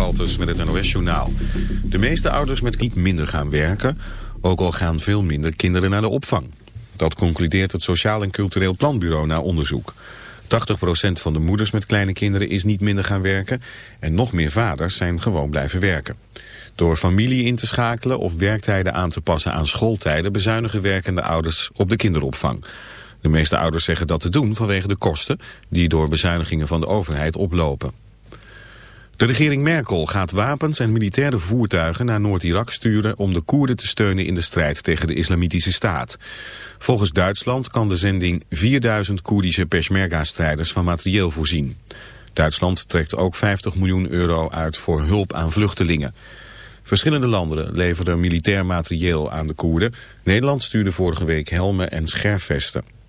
Baltus met het NOS-journaal. De meeste ouders met niet minder gaan werken, ook al gaan veel minder kinderen naar de opvang. Dat concludeert het Sociaal en Cultureel Planbureau na onderzoek. 80% van de moeders met kleine kinderen is niet minder gaan werken... en nog meer vaders zijn gewoon blijven werken. Door familie in te schakelen of werktijden aan te passen aan schooltijden... bezuinigen werkende ouders op de kinderopvang. De meeste ouders zeggen dat te doen vanwege de kosten... die door bezuinigingen van de overheid oplopen. De regering Merkel gaat wapens en militaire voertuigen naar Noord-Irak sturen om de Koerden te steunen in de strijd tegen de islamitische staat. Volgens Duitsland kan de zending 4000 Koerdische Peshmerga-strijders van materieel voorzien. Duitsland trekt ook 50 miljoen euro uit voor hulp aan vluchtelingen. Verschillende landen leverden militair materieel aan de Koerden. Nederland stuurde vorige week helmen en scherfvesten.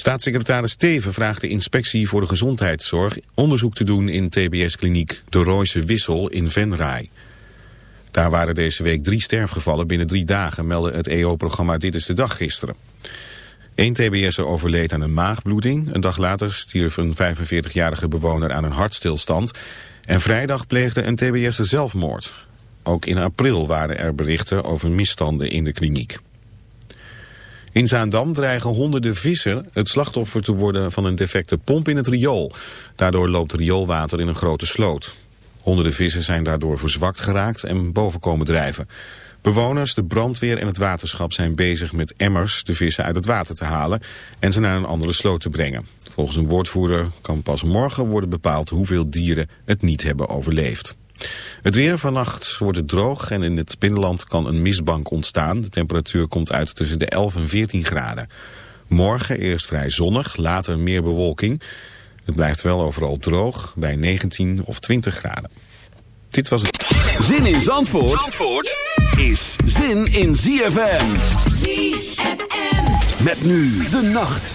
Staatssecretaris Teven vraagt de inspectie voor de gezondheidszorg onderzoek te doen in TBS-kliniek De Royse Wissel in Venray. Daar waren deze week drie sterfgevallen binnen drie dagen, meldde het EO-programma Dit is de Dag gisteren. Eén TBS'er overleed aan een maagbloeding. Een dag later stierf een 45-jarige bewoner aan een hartstilstand. En vrijdag pleegde een TBS'er zelfmoord. Ook in april waren er berichten over misstanden in de kliniek. In Zaandam dreigen honderden vissen het slachtoffer te worden van een defecte pomp in het riool. Daardoor loopt rioolwater in een grote sloot. Honderden vissen zijn daardoor verzwakt geraakt en boven komen drijven. Bewoners, de brandweer en het waterschap zijn bezig met emmers de vissen uit het water te halen en ze naar een andere sloot te brengen. Volgens een woordvoerder kan pas morgen worden bepaald hoeveel dieren het niet hebben overleefd. Het weer vannacht wordt het droog en in het binnenland kan een mistbank ontstaan. De temperatuur komt uit tussen de 11 en 14 graden. Morgen eerst vrij zonnig, later meer bewolking. Het blijft wel overal droog bij 19 of 20 graden. Dit was het. Zin in Zandvoort, Zandvoort is zin in ZFM. ZFM. Met nu de nacht.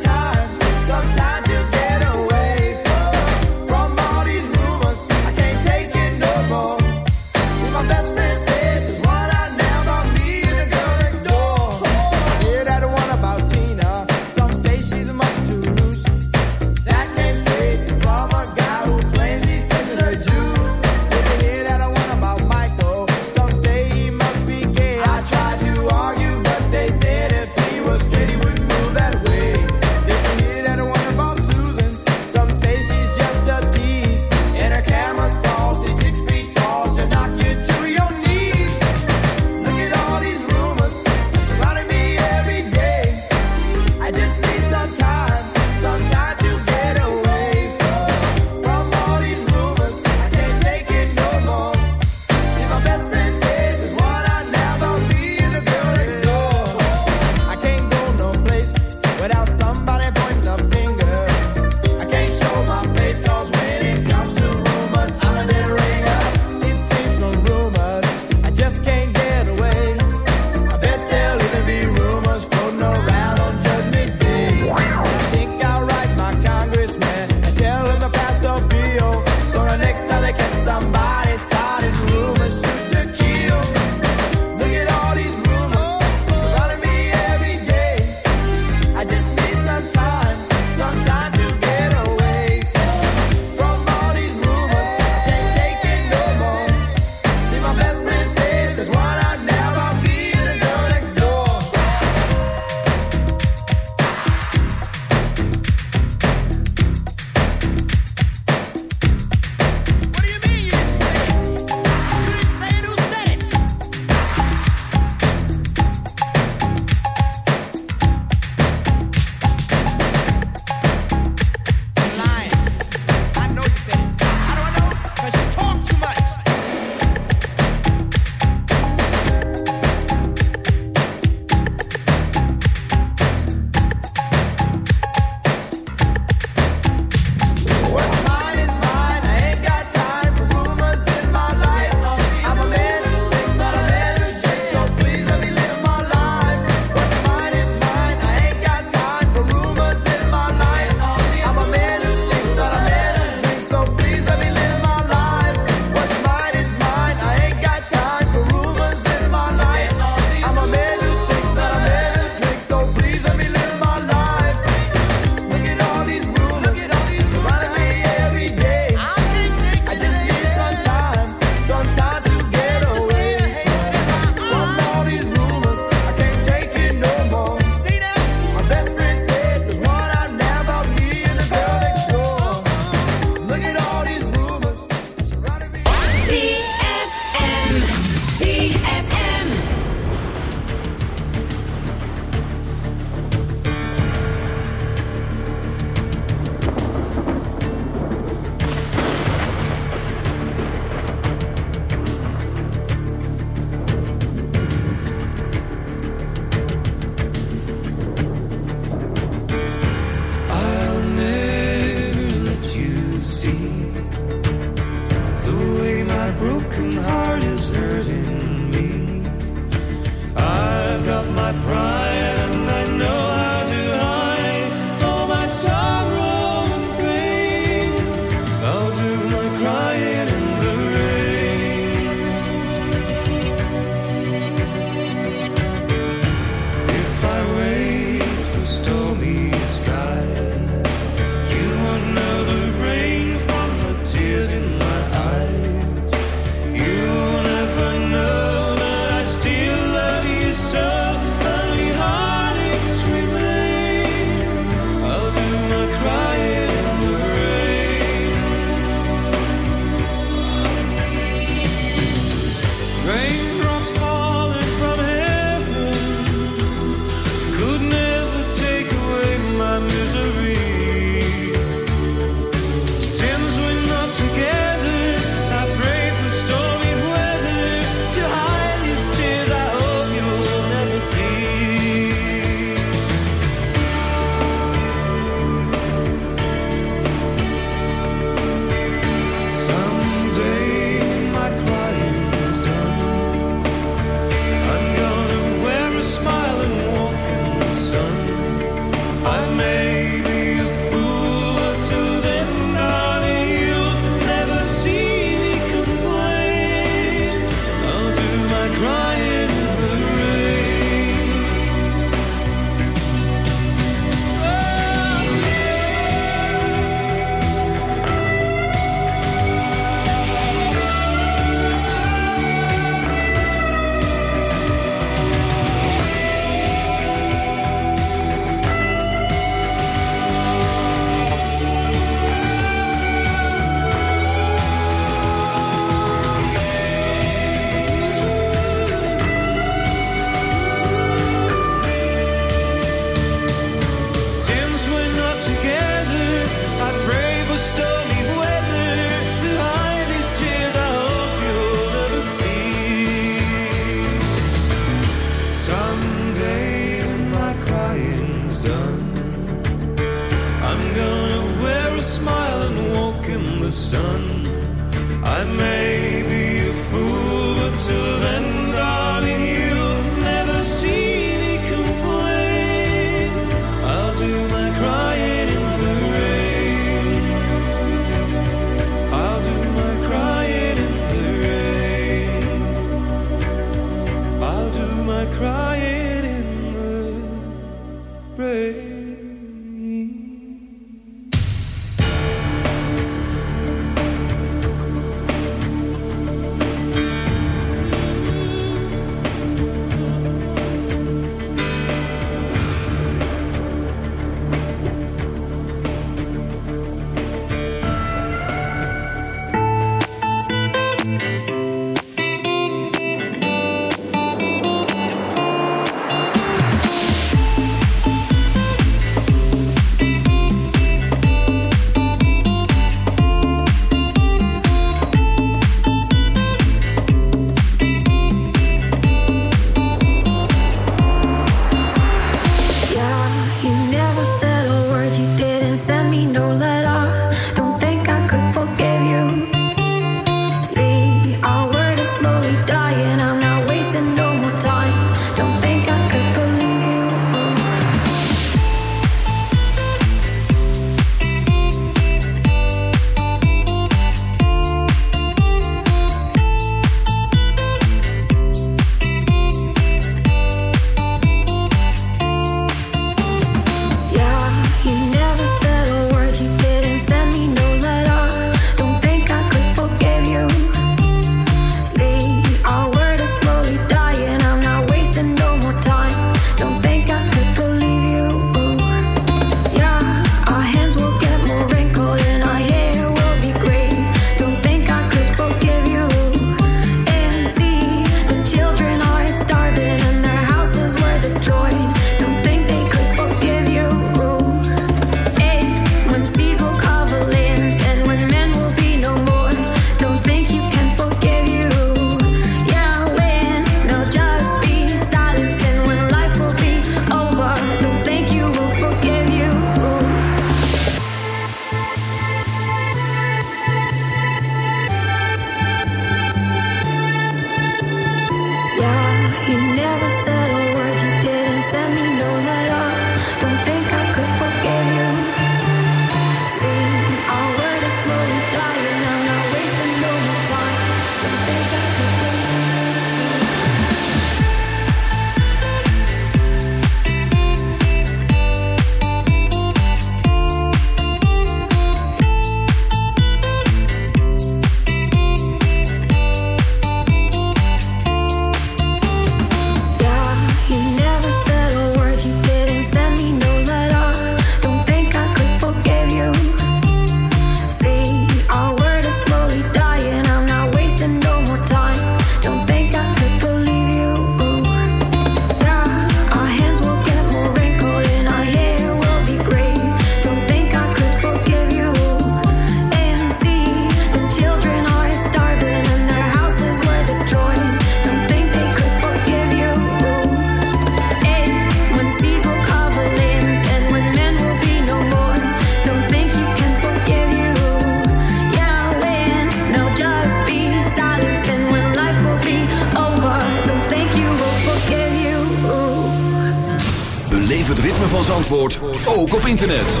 Beleef het ritme van Zandvoort ook op internet.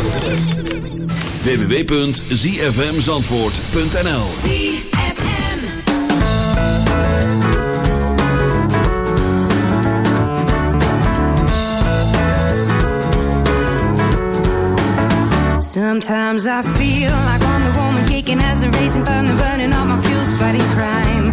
www.zfmzandvoort.nl Sometimes I feel like I'm the woman kicking as a racing thunder burning all my fuels fighting crime.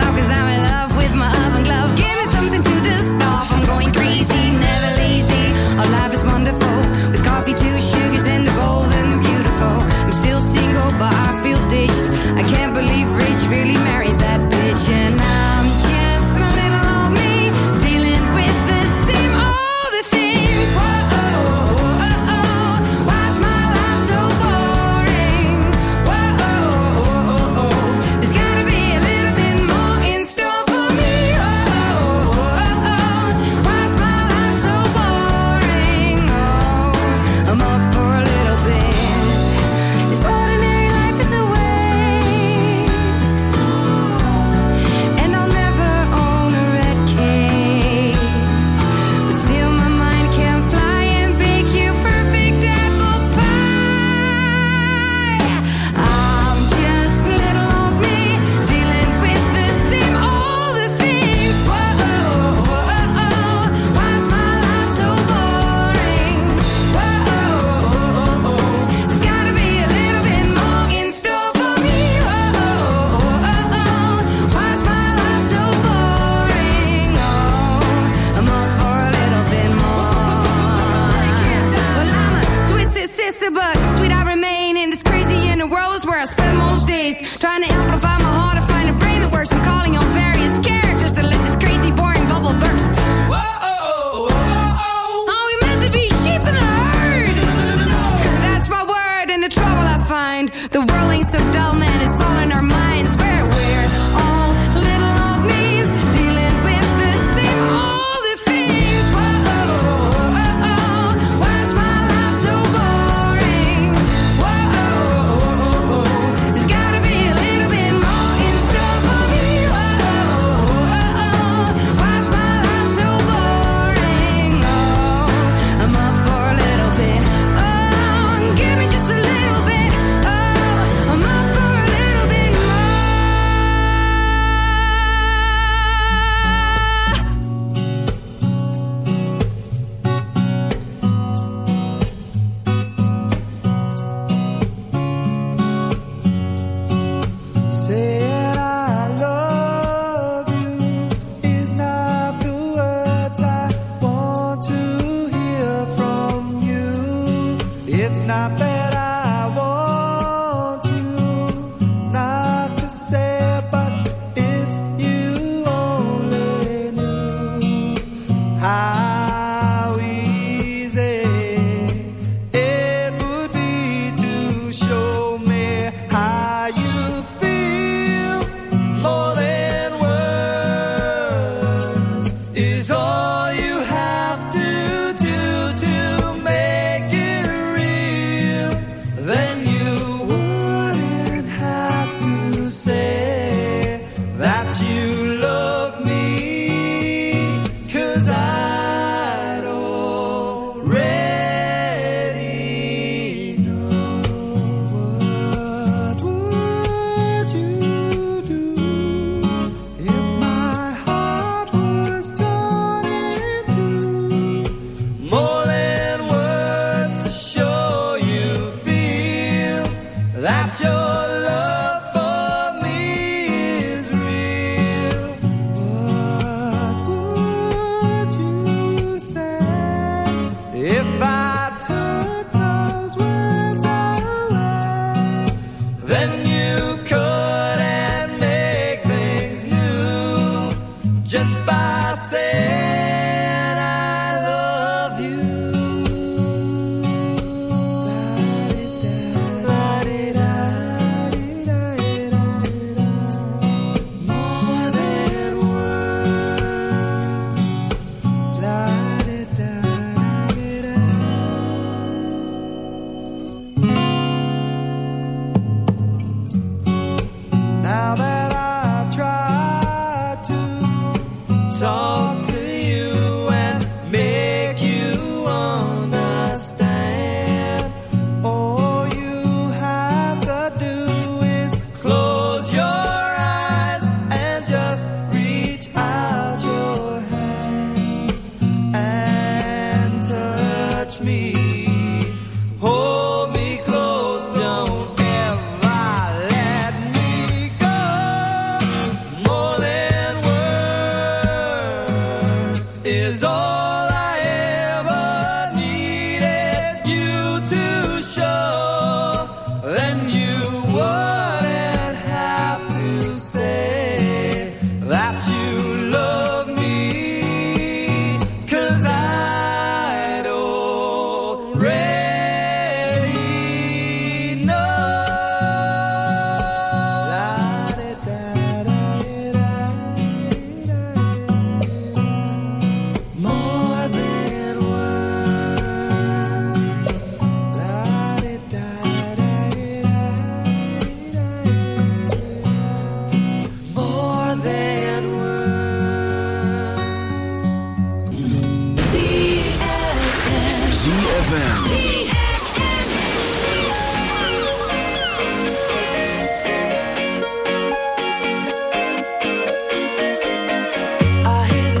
stop cause I'm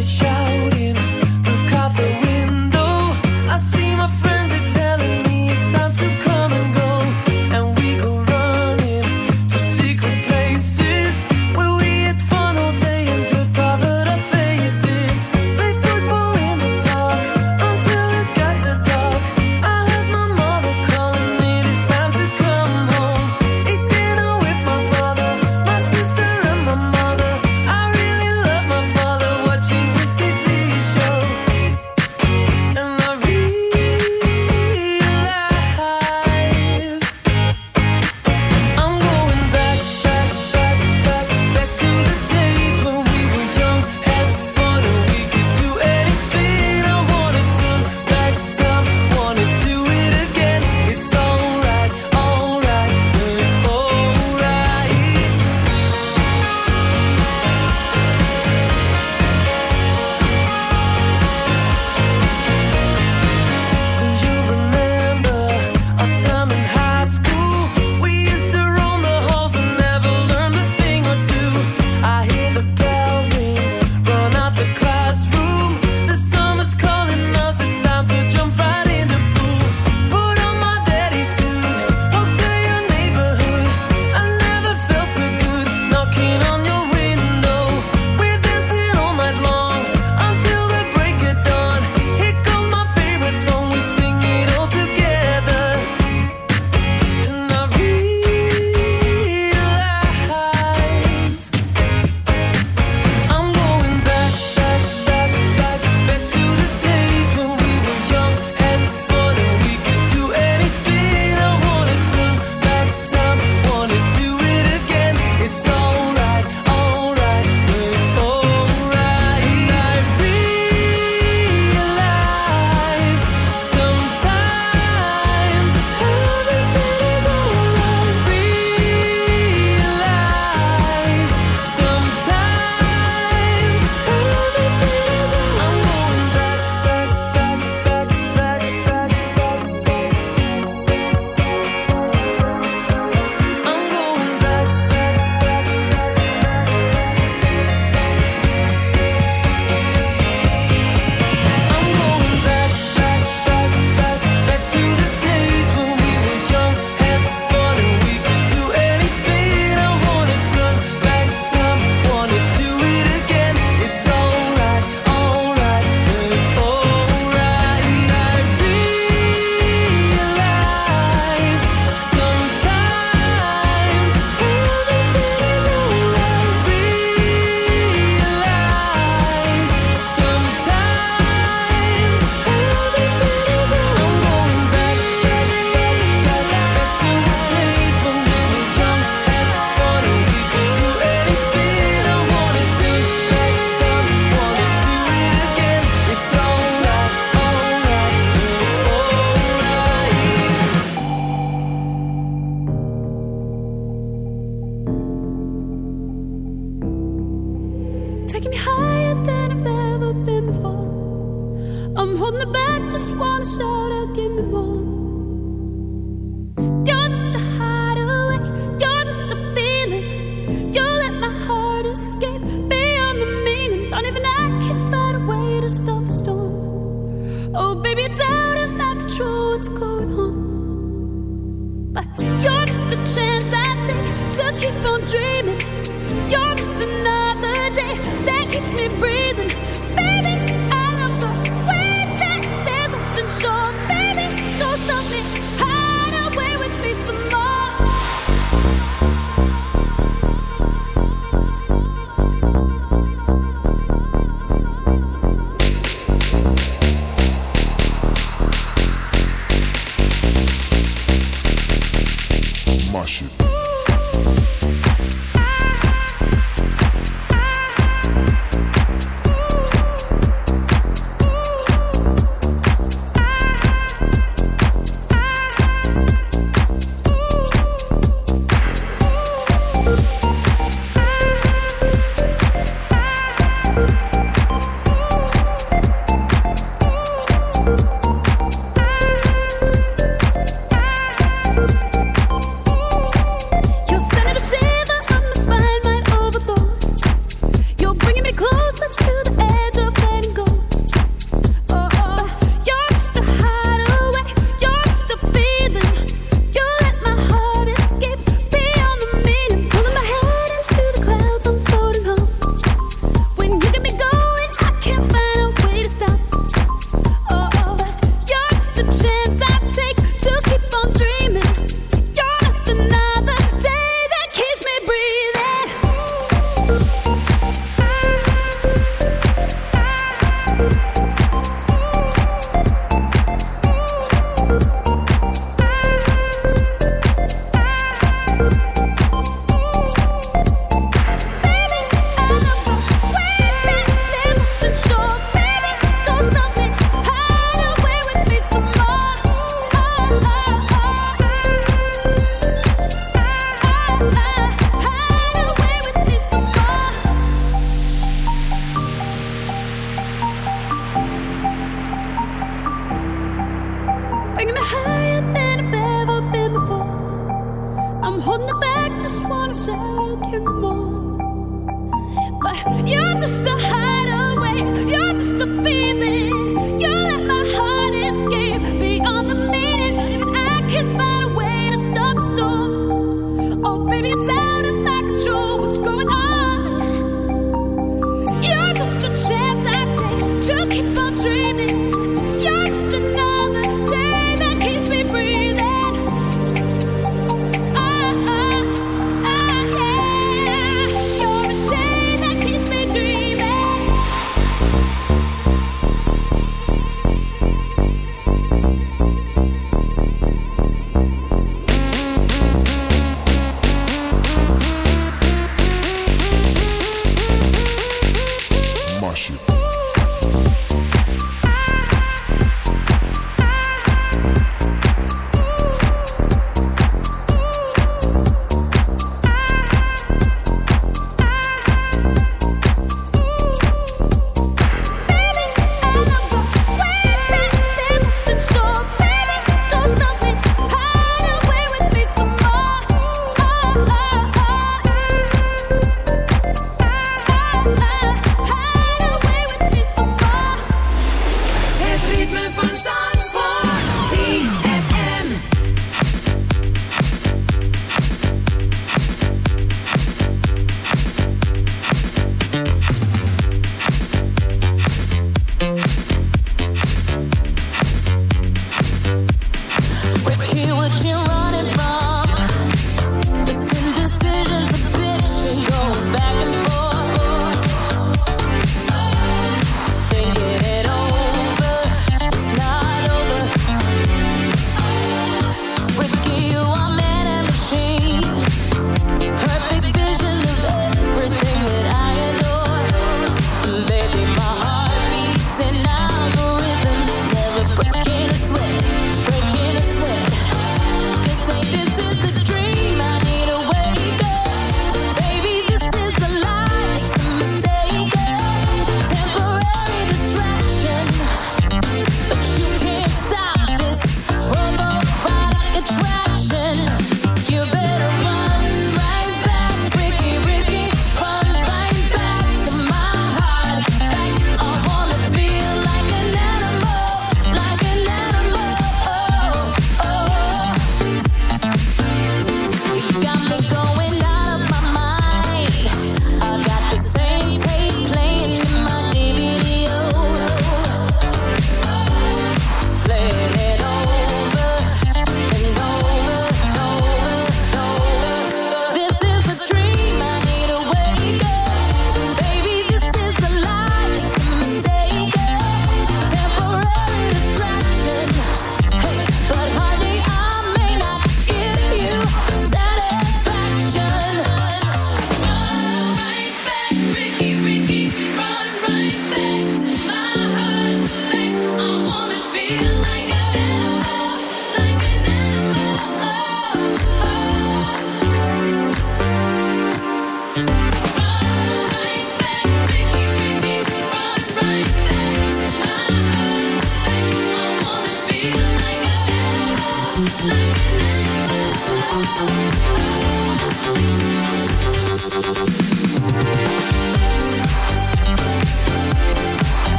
this.